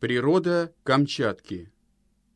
Природа Камчатки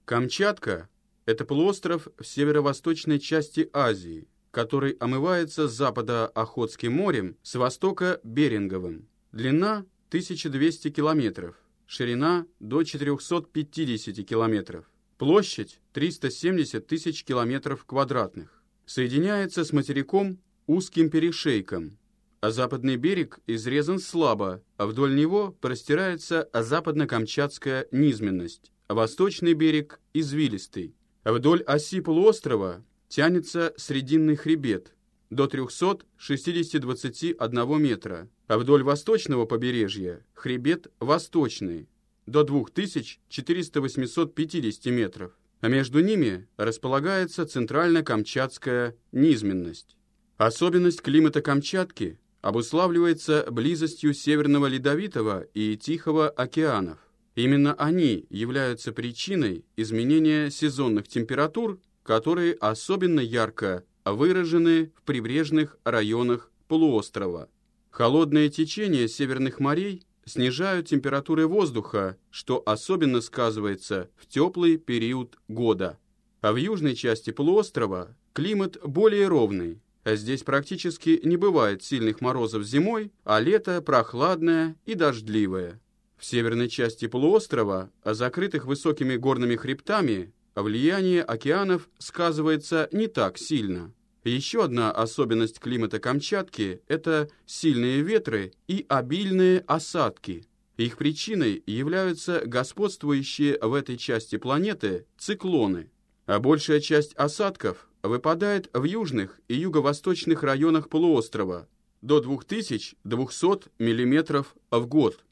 Камчатка – это полуостров в северо-восточной части Азии, который омывается с запада Охотским морем, с востока – Беринговым. Длина – 1200 километров, ширина – до 450 километров, площадь – 370 тысяч километров квадратных. Соединяется с материком узким перешейком – а западный берег изрезан слабо, а вдоль него простирается западно-камчатская низменность, а восточный берег извилистый. А вдоль оси полуострова тянется срединный хребет до 360-21 метра, а вдоль восточного побережья хребет восточный до 2400-850 метров, а между ними располагается центрально-камчатская низменность. Особенность климата Камчатки обуславливается близостью Северного Ледовитого и Тихого океанов. Именно они являются причиной изменения сезонных температур, которые особенно ярко выражены в прибрежных районах полуострова. Холодные течения северных морей снижают температуры воздуха, что особенно сказывается в теплый период года. А в южной части полуострова климат более ровный, Здесь практически не бывает сильных морозов зимой, а лето прохладное и дождливое. В северной части полуострова, закрытых высокими горными хребтами, влияние океанов сказывается не так сильно. Еще одна особенность климата Камчатки – это сильные ветры и обильные осадки. Их причиной являются господствующие в этой части планеты циклоны, а большая часть осадков выпадает в южных и юго-восточных районах полуострова до 2200 мм в год.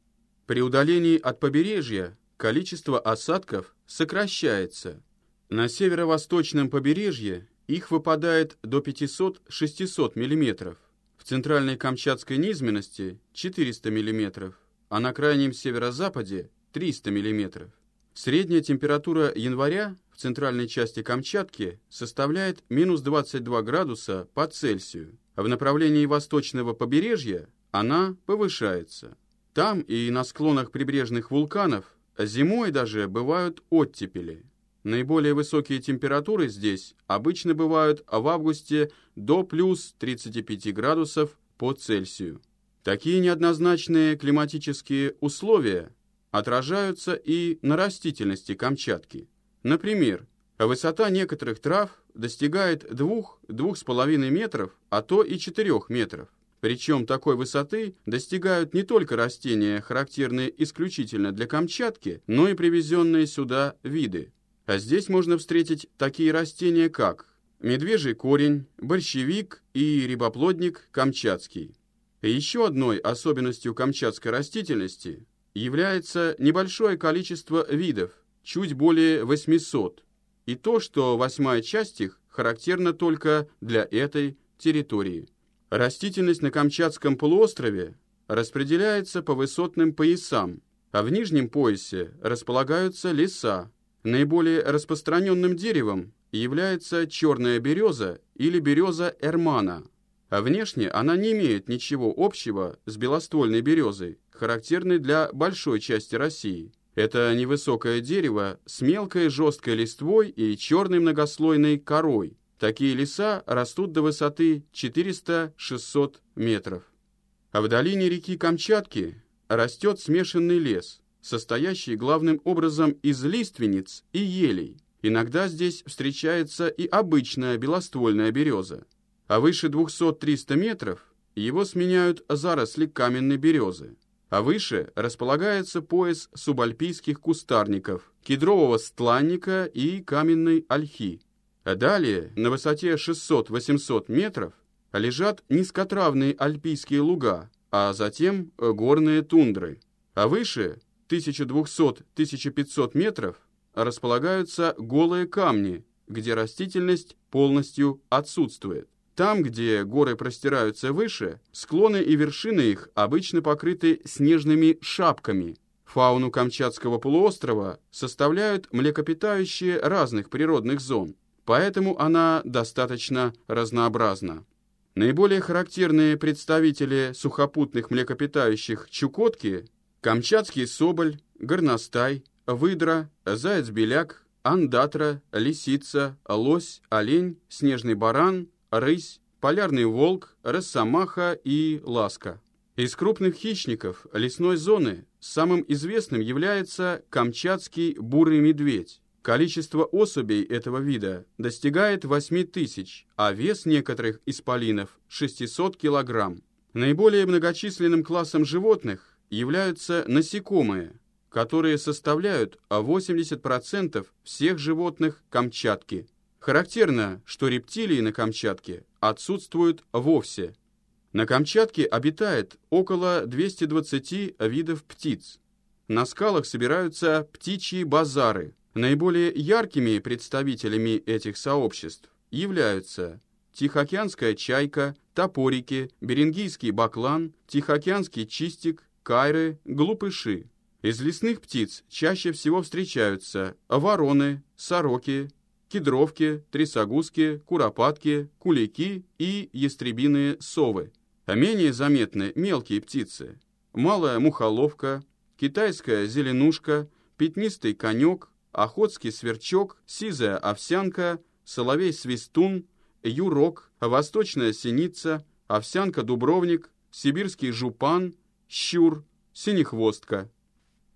При удалении от побережья количество осадков сокращается. На северо-восточном побережье их выпадает до 500-600 мм, в центральной Камчатской низменности 400 мм, а на крайнем северо-западе 300 мм. Средняя температура января в центральной части Камчатки составляет минус 22 градуса по Цельсию, а в направлении восточного побережья она повышается. Там и на склонах прибрежных вулканов зимой даже бывают оттепели. Наиболее высокие температуры здесь обычно бывают в августе до плюс 35 градусов по Цельсию. Такие неоднозначные климатические условия отражаются и на растительности Камчатки. Например, высота некоторых трав достигает 2-2,5 метров, а то и 4 метров. Причем такой высоты достигают не только растения, характерные исключительно для Камчатки, но и привезенные сюда виды. А здесь можно встретить такие растения, как медвежий корень, борщевик и рябоплодник камчатский. еще одной особенностью камчатской растительности является небольшое количество видов, чуть более 800, и то, что восьмая часть их характерна только для этой территории. Растительность на Камчатском полуострове распределяется по высотным поясам, а в нижнем поясе располагаются леса. Наиболее распространенным деревом является черная береза или береза эрмана, а внешне она не имеет ничего общего с белоствольной березой, характерной для большой части России. Это невысокое дерево с мелкой жесткой листвой и черной многослойной корой. Такие леса растут до высоты 400-600 метров. А в долине реки Камчатки растет смешанный лес, состоящий главным образом из лиственниц и елей. Иногда здесь встречается и обычная белоствольная береза. А выше 200-300 метров его сменяют заросли каменной березы а выше располагается пояс субальпийских кустарников, кедрового стланника и каменной ольхи. А далее, на высоте 600-800 метров, лежат низкотравные альпийские луга, а затем горные тундры. А выше, 1200-1500 метров, располагаются голые камни, где растительность полностью отсутствует. Там, где горы простираются выше, склоны и вершины их обычно покрыты снежными шапками. Фауну Камчатского полуострова составляют млекопитающие разных природных зон, поэтому она достаточно разнообразна. Наиболее характерные представители сухопутных млекопитающих Чукотки – камчатский соболь, горностай, выдра, заяц-беляк, андатра, лисица, лось, олень, снежный баран, рысь, полярный волк, росомаха и ласка. Из крупных хищников лесной зоны самым известным является камчатский бурый медведь. Количество особей этого вида достигает 8 тысяч, а вес некоторых исполинов – 600 килограмм. Наиболее многочисленным классом животных являются насекомые, которые составляют 80% всех животных Камчатки. Характерно, что рептилии на Камчатке отсутствуют вовсе. На Камчатке обитает около 220 видов птиц. На скалах собираются птичьи базары. Наиболее яркими представителями этих сообществ являются Тихоокеанская чайка, топорики, берингийский баклан, Тихоокеанский чистик, кайры, глупыши. Из лесных птиц чаще всего встречаются вороны, сороки, кедровки, трясогузки, куропатки, кулики и ястребиные совы. А менее заметны мелкие птицы. Малая мухоловка, китайская зеленушка, пятнистый конек, охотский сверчок, сизая овсянка, соловей-свистун, юрок, восточная синица, овсянка-дубровник, сибирский жупан, щур, синехвостка.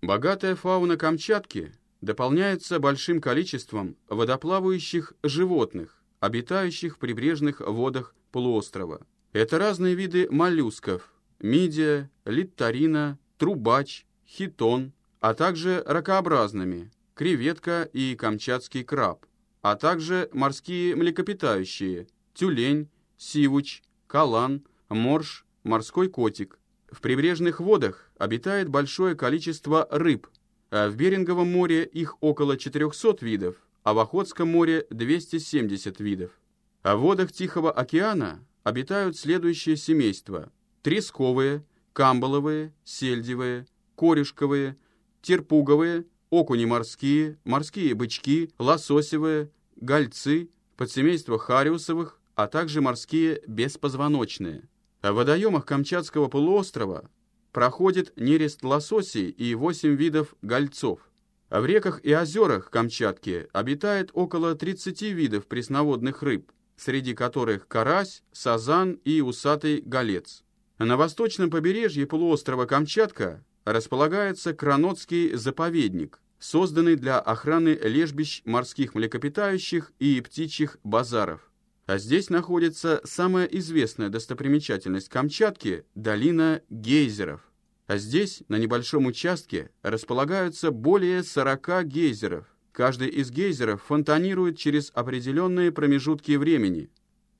Богатая фауна Камчатки дополняется большим количеством водоплавающих животных, обитающих в прибрежных водах полуострова. Это разные виды моллюсков – мидия, литтарина, трубач, хитон, а также ракообразными – креветка и камчатский краб, а также морские млекопитающие – тюлень, сивуч, калан, морж, морской котик – в прибрежных водах обитает большое количество рыб, а в Беринговом море их около 400 видов, а в Охотском море 270 видов. А в водах Тихого океана обитают следующие семейства – тресковые, камбаловые, сельдевые, корешковые, терпуговые, окуни морские, морские бычки, лососевые, гольцы, подсемейство хариусовых, а также морские беспозвоночные – в водоемах Камчатского полуострова проходит нерест лососей и 8 видов гольцов. В реках и озерах Камчатки обитает около 30 видов пресноводных рыб, среди которых карась, сазан и усатый голец. На восточном побережье полуострова Камчатка располагается Кранотский заповедник, созданный для охраны лежбищ морских млекопитающих и птичьих базаров. А здесь находится самая известная достопримечательность Камчатки – долина гейзеров. А здесь, на небольшом участке, располагаются более 40 гейзеров. Каждый из гейзеров фонтанирует через определенные промежутки времени.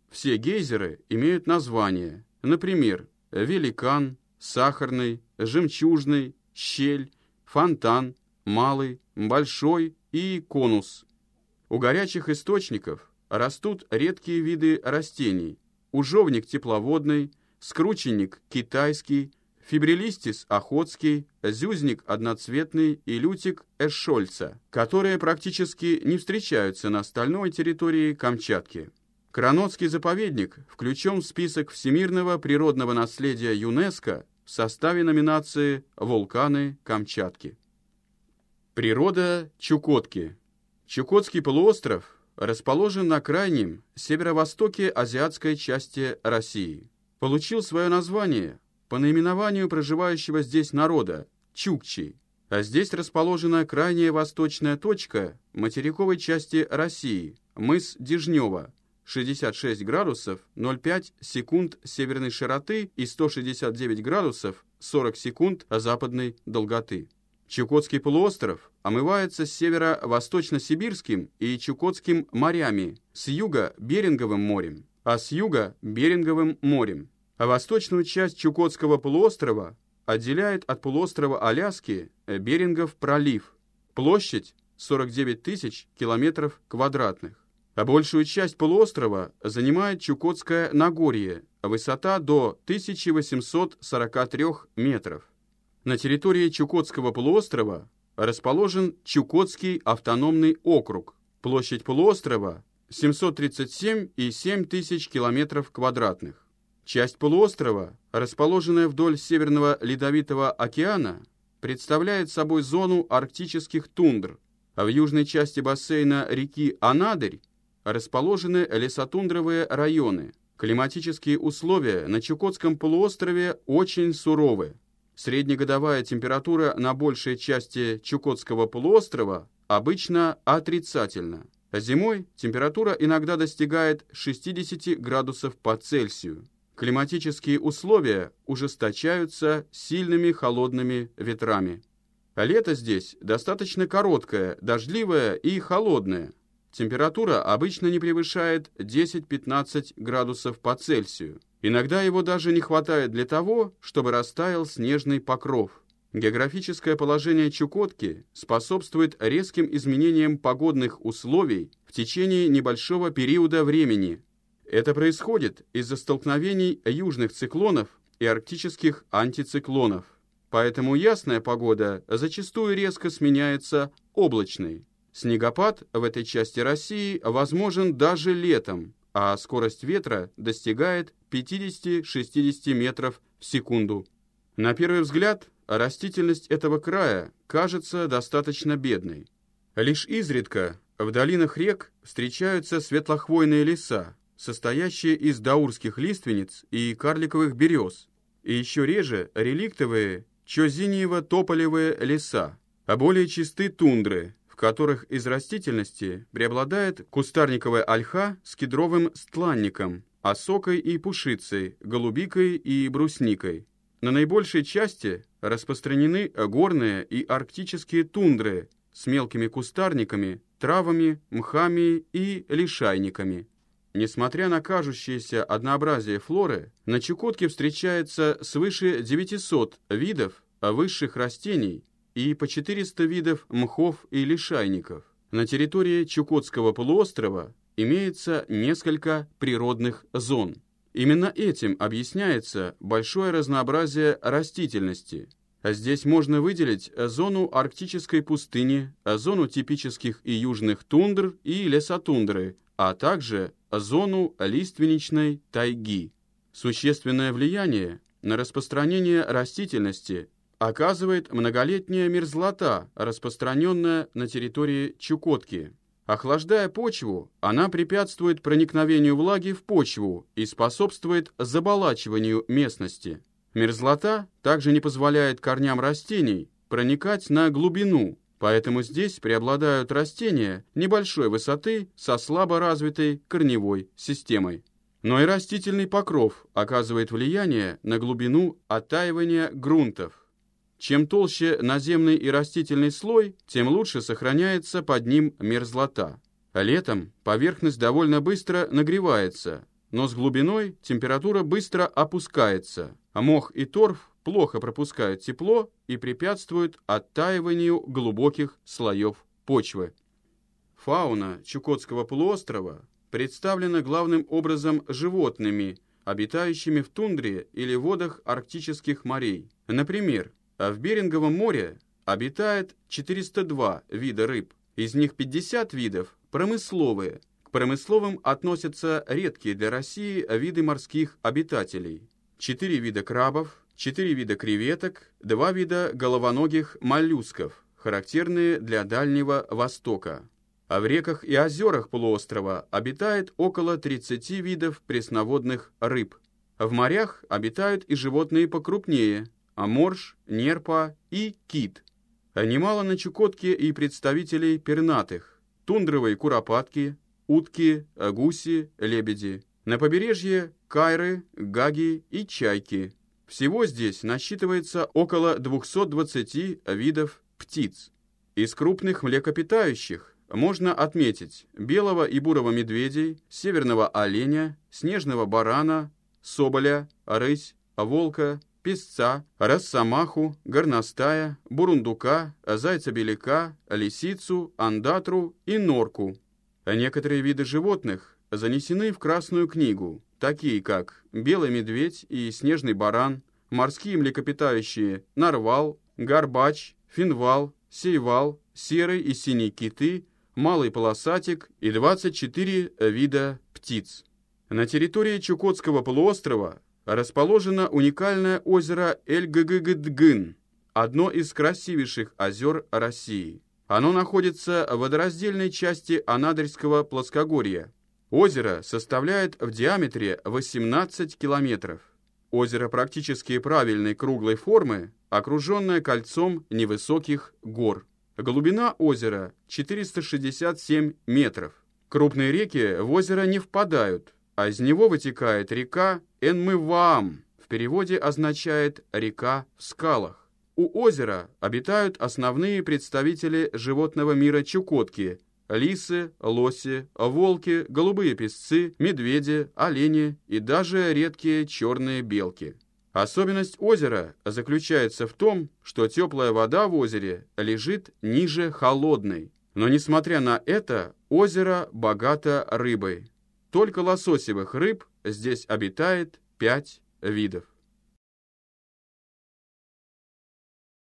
Все гейзеры имеют названия, например, великан, сахарный, жемчужный, щель, фонтан, малый, большой и конус. У горячих источников растут редкие виды растений. Ужовник тепловодный, скрученник китайский, фибрилистис охотский, зюзник одноцветный и лютик эшольца, которые практически не встречаются на остальной территории Камчатки. Кранотский заповедник включен в список всемирного природного наследия ЮНЕСКО в составе номинации «Вулканы Камчатки». Природа Чукотки. Чукотский полуостров расположен на крайнем северо-востоке азиатской части России. Получил свое название по наименованию проживающего здесь народа – Чукчи, а здесь расположена крайняя восточная точка материковой части России – мыс Дежнева, 66 градусов 0,5 секунд северной широты и 169 градусов 40 секунд западной долготы. Чукотский полуостров омывается с севера Восточно-Сибирским и Чукотским морями, с юга – Беринговым морем, а с юга – Беринговым морем. А восточную часть Чукотского полуострова отделяет от полуострова Аляски Берингов пролив. Площадь – 49 тысяч километров квадратных. А большую часть полуострова занимает Чукотское Нагорье, высота до 1843 метров. На территории Чукотского полуострова расположен Чукотский автономный округ. Площадь полуострова 737,7 тысяч километров квадратных. Часть полуострова, расположенная вдоль Северного Ледовитого океана, представляет собой зону арктических тундр. а В южной части бассейна реки Анадырь расположены лесотундровые районы. Климатические условия на Чукотском полуострове очень суровы. Среднегодовая температура на большей части Чукотского полуострова обычно отрицательна. Зимой температура иногда достигает 60 градусов по Цельсию. Климатические условия ужесточаются сильными холодными ветрами. Лето здесь достаточно короткое, дождливое и холодное. Температура обычно не превышает 10-15 градусов по Цельсию. Иногда его даже не хватает для того, чтобы растаял снежный покров. Географическое положение Чукотки способствует резким изменениям погодных условий в течение небольшого периода времени. Это происходит из-за столкновений южных циклонов и арктических антициклонов. Поэтому ясная погода зачастую резко сменяется облачной. Снегопад в этой части России возможен даже летом, а скорость ветра достигает 50-60 метров в секунду. На первый взгляд, растительность этого края кажется достаточно бедной. Лишь изредка в долинах рек встречаются светлохвойные леса, состоящие из даурских лиственниц и карликовых берез, и еще реже реликтовые чозиниево-тополевые леса, а более чисты тундры, в которых из растительности преобладает кустарниковая ольха с кедровым стланником, осокой и пушицей, голубикой и брусникой. На наибольшей части распространены горные и арктические тундры с мелкими кустарниками, травами, мхами и лишайниками. Несмотря на кажущееся однообразие флоры, на Чукотке встречается свыше 900 видов высших растений и по 400 видов мхов и лишайников. На территории Чукотского полуострова имеется несколько природных зон – Именно этим объясняется большое разнообразие растительности. Здесь можно выделить зону арктической пустыни, зону типических и южных тундр и лесотундры, а также зону лиственничной тайги. Существенное влияние на распространение растительности оказывает многолетняя мерзлота, распространенная на территории Чукотки. Охлаждая почву, она препятствует проникновению влаги в почву и способствует заболачиванию местности. Мерзлота также не позволяет корням растений проникать на глубину, поэтому здесь преобладают растения небольшой высоты со слабо развитой корневой системой. Но и растительный покров оказывает влияние на глубину оттаивания грунтов. Чем толще наземный и растительный слой, тем лучше сохраняется под ним мерзлота. Летом поверхность довольно быстро нагревается, но с глубиной температура быстро опускается, а мох и торф плохо пропускают тепло и препятствуют оттаиванию глубоких слоев почвы. Фауна Чукотского полуострова представлена главным образом животными, обитающими в тундре или водах арктических морей. Например, в Беринговом море обитает 402 вида рыб. Из них 50 видов промысловые. К промысловым относятся редкие для России виды морских обитателей. 4 вида крабов, 4 вида креветок, 2 вида головоногих моллюсков, характерные для Дальнего Востока. А в реках и озерах полуострова обитает около 30 видов пресноводных рыб. В морях обитают и животные покрупнее – аморж, нерпа и кит. А немало на Чукотке и представителей пернатых, тундровые куропатки, утки, гуси, лебеди. На побережье кайры, гаги и чайки. Всего здесь насчитывается около 220 видов птиц. Из крупных млекопитающих можно отметить белого и бурого медведей, северного оленя, снежного барана, соболя, рысь, волка, песца, росомаху, горностая, бурундука, зайца-беляка, лисицу, андатру и норку. Некоторые виды животных занесены в Красную книгу, такие как белый медведь и снежный баран, морские млекопитающие нарвал, горбач, финвал, сейвал, серый и синий киты, малый полосатик и 24 вида птиц. На территории Чукотского полуострова расположено уникальное озеро Эль-Гагыгдгын. одно из красивейших озер России. Оно находится в водораздельной части Анадырского плоскогорья. Озеро составляет в диаметре 18 километров. Озеро практически правильной круглой формы, окруженное кольцом невысоких гор. Глубина озера 467 метров. Крупные реки в озеро не впадают, а из него вытекает река Энмываам, в переводе означает «река в скалах». У озера обитают основные представители животного мира Чукотки – лисы, лоси, волки, голубые песцы, медведи, олени и даже редкие черные белки. Особенность озера заключается в том, что теплая вода в озере лежит ниже холодной. Но несмотря на это, озеро богато рыбой. Только лососевых рыб здесь обитает пять видов.